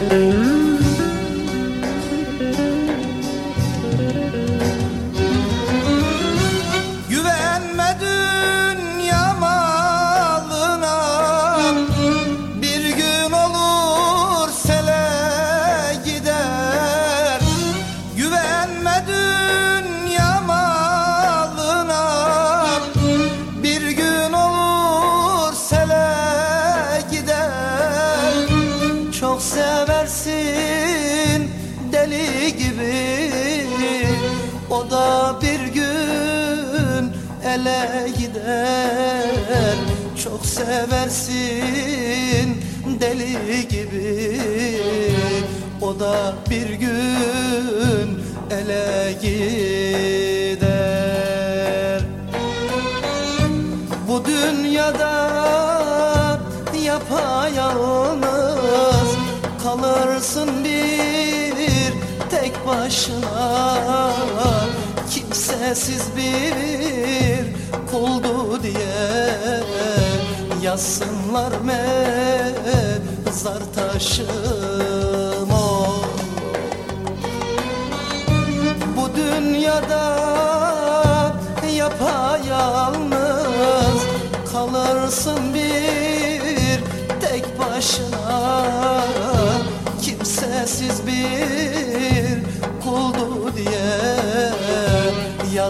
Mm-hmm. O da bir gün ele gider. Çok seversin deli gibi. O da bir gün ele gider. Bu dünyada yapayalnız Kalırsın bir başına. Kimsesiz bir kuldu diye Yazsınlar mezar taşıma. Bu dünyada yapayalnız Kalırsın bir tek başına. Kimsesiz bir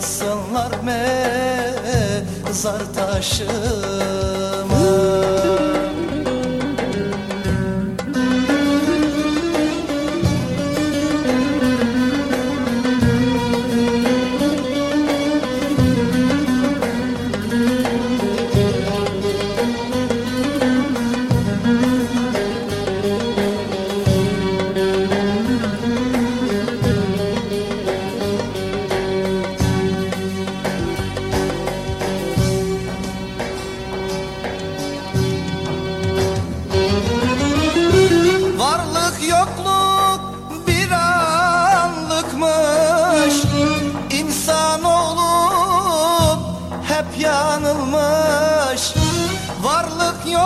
Yazsınlar mezar taşıma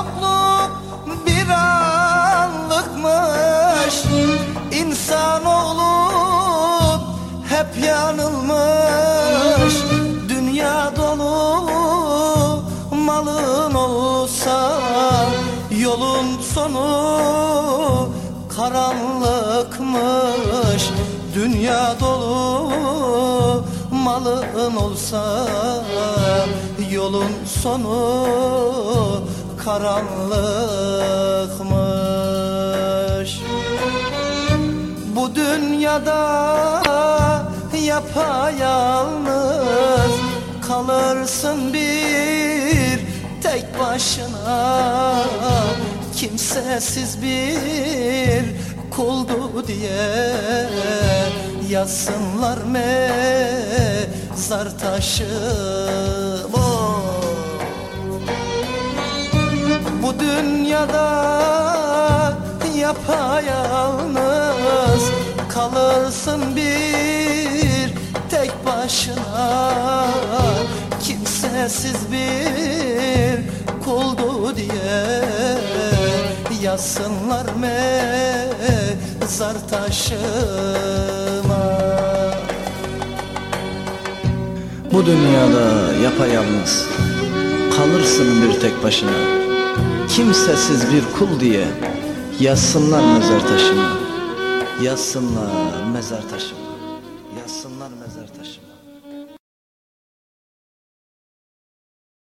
yokluk bir anlıkmış. İnsan olup hep yanılmış. Dünya dolu malın olsa Yolun sonu karanlıkmış. Dünya dolu malın olsa Yolun sonu karanlıkmış. Bu dünyada yapayalnız Kalırsın bir tek başına. Kimsesiz bir kuldu diye Yazsınlar mezar taşıma dünyada yapayalnız Kalırsın bir tek başına. Kimsesiz bir kuldu diye Yazsınlar mezar taşıma. Bu dünyada yapayalnız Kalırsın bir tek başına kimsesiz bir kul diye yazsınlar mezar taşıma. Yazsınlar mezar taşıma. Yazsınlar mezar